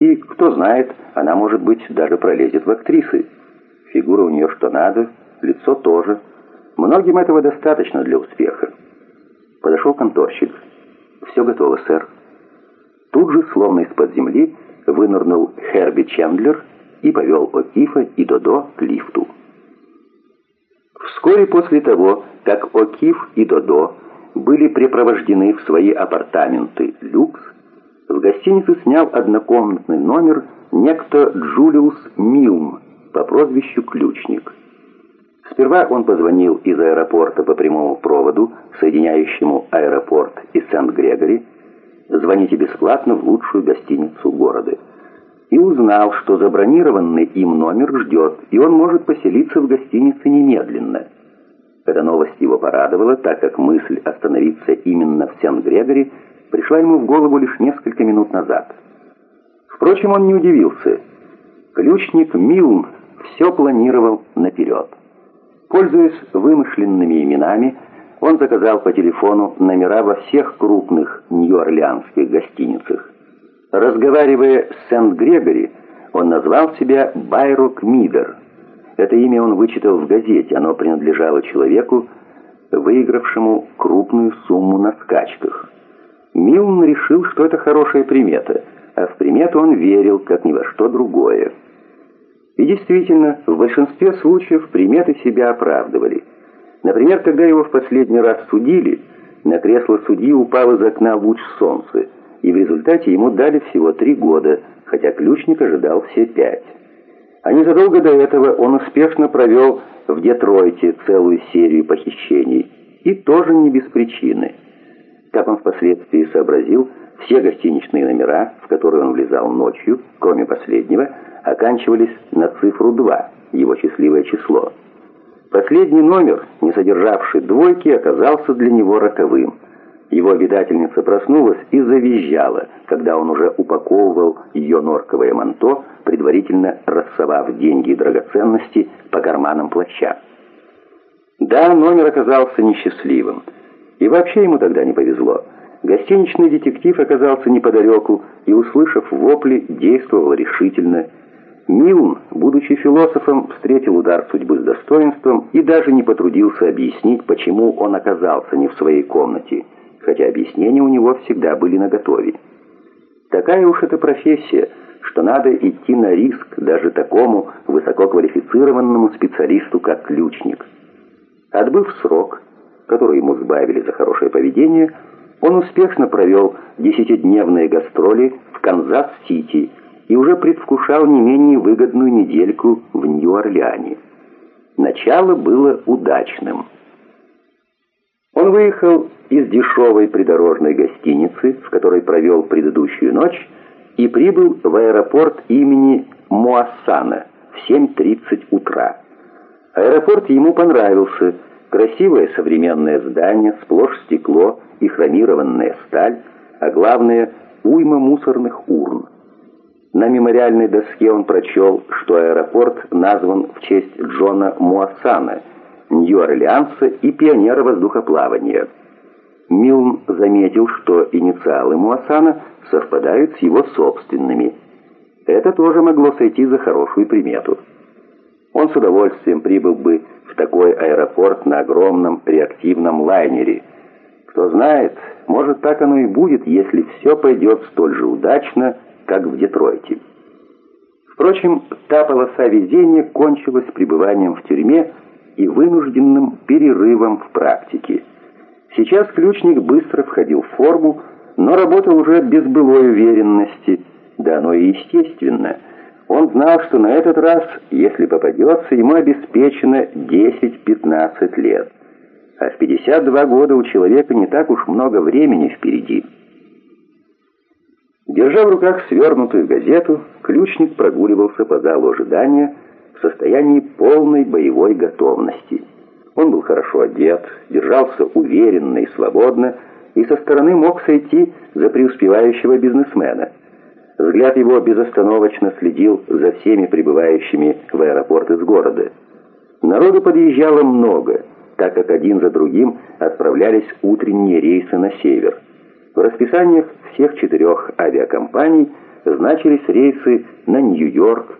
И, кто знает, она, может быть, даже пролезет в актрисы. Фигура у нее что надо, лицо тоже. Многим этого достаточно для успеха. Подошел конторщик. «Все готово, сэр». Тут же, словно из-под земли, вынырнул Херби Чендлер и повел Окифа и Додо к лифту. Вскоре после того, как Окиф и Додо были припровождены в свои апартаменты «Люкс», в гостинице снял однокомнатный номер некто Джулиус Милм по прозвищу Ключник. Сперва он позвонил из аэропорта по прямому проводу, соединяющему аэропорт и Сент-Грегори, «Звоните бесплатно в лучшую гостиницу города», и узнал, что забронированный им номер ждет, и он может поселиться в гостинице немедленно. Эта новость его порадовала, так как мысль остановиться именно в Сент-Грегори пришла ему в голову лишь несколько минут назад. Впрочем, он не удивился. Ключник Милн все планировал наперед. Пользуясь вымышленными именами, он заказал по телефону номера во всех крупных нью-орлеанских гостиницах. Разговаривая с Сент-Грегори, он назвал себя Байрок Мидер. Это имя он вычитал в газете, оно принадлежало человеку, выигравшему крупную сумму на скачках. Милн решил, что это хорошая примета, а в примету он верил, как ни во что другое. И действительно, в большинстве случаев приметы себя оправдывали. Например, когда его в последний раз судили, на кресло судьи упал из окна луч солнца, и в результате ему дали всего три года, хотя ключник ожидал все пять. А незадолго до этого он успешно провел в Детройте целую серию похищений, и тоже не без причины – он впоследствии сообразил, все гостиничные номера, в которые он влезал ночью, кроме последнего, оканчивались на цифру 2, его счастливое число. Последний номер, не содержавший двойки, оказался для него роковым. Его обитательница проснулась и завизжала, когда он уже упаковывал ее норковое манто, предварительно рассовав деньги и драгоценности по карманам плаща. Да, номер оказался несчастливым. И вообще ему тогда не повезло. Гостиничный детектив оказался неподалеку и, услышав вопли, действовал решительно. Милн, будучи философом, встретил удар судьбы с достоинством и даже не потрудился объяснить, почему он оказался не в своей комнате, хотя объяснения у него всегда были наготове. Такая уж эта профессия, что надо идти на риск даже такому высококвалифицированному специалисту, как ключник. Отбыв срок, которую ему сбавили за хорошее поведение, он успешно провел десятидневные гастроли в Канзас-Сити и уже предвкушал не менее выгодную недельку в Нью-Орлеане. Начало было удачным. Он выехал из дешевой придорожной гостиницы, в которой провел предыдущую ночь, и прибыл в аэропорт имени Муассана в 7.30 утра. Аэропорт ему понравился – Красивое современное здание, сплошь стекло и хромированная сталь, а главное – уйма мусорных урн. На мемориальной доске он прочел, что аэропорт назван в честь Джона Муассана, Нью-Орлеанса и пионера воздухоплавания. Милн заметил, что инициалы Муассана совпадают с его собственными. Это тоже могло сойти за хорошую примету. Он с удовольствием прибыл бы такой аэропорт на огромном реактивном лайнере. Кто знает, может так оно и будет, если все пойдет столь же удачно, как в Детройте. Впрочем, та полоса везения кончилась пребыванием в тюрьме и вынужденным перерывом в практике. Сейчас ключник быстро входил в форму, но работал уже без былой уверенности, да оно и естественно – он знал, что на этот раз, если попадется, ему обеспечено 10-15 лет. А в 52 года у человека не так уж много времени впереди. Держа в руках свернутую газету, ключник прогуливался по залу ожидания в состоянии полной боевой готовности. Он был хорошо одет, держался уверенно и свободно, и со стороны мог сойти за преуспевающего бизнесмена – Взгляд его безостановочно следил за всеми прибывающими в аэропорт из города. Народу подъезжало много, так как один за другим отправлялись утренние рейсы на север. В расписаниях всех четырех авиакомпаний значились рейсы на Нью-Йорк,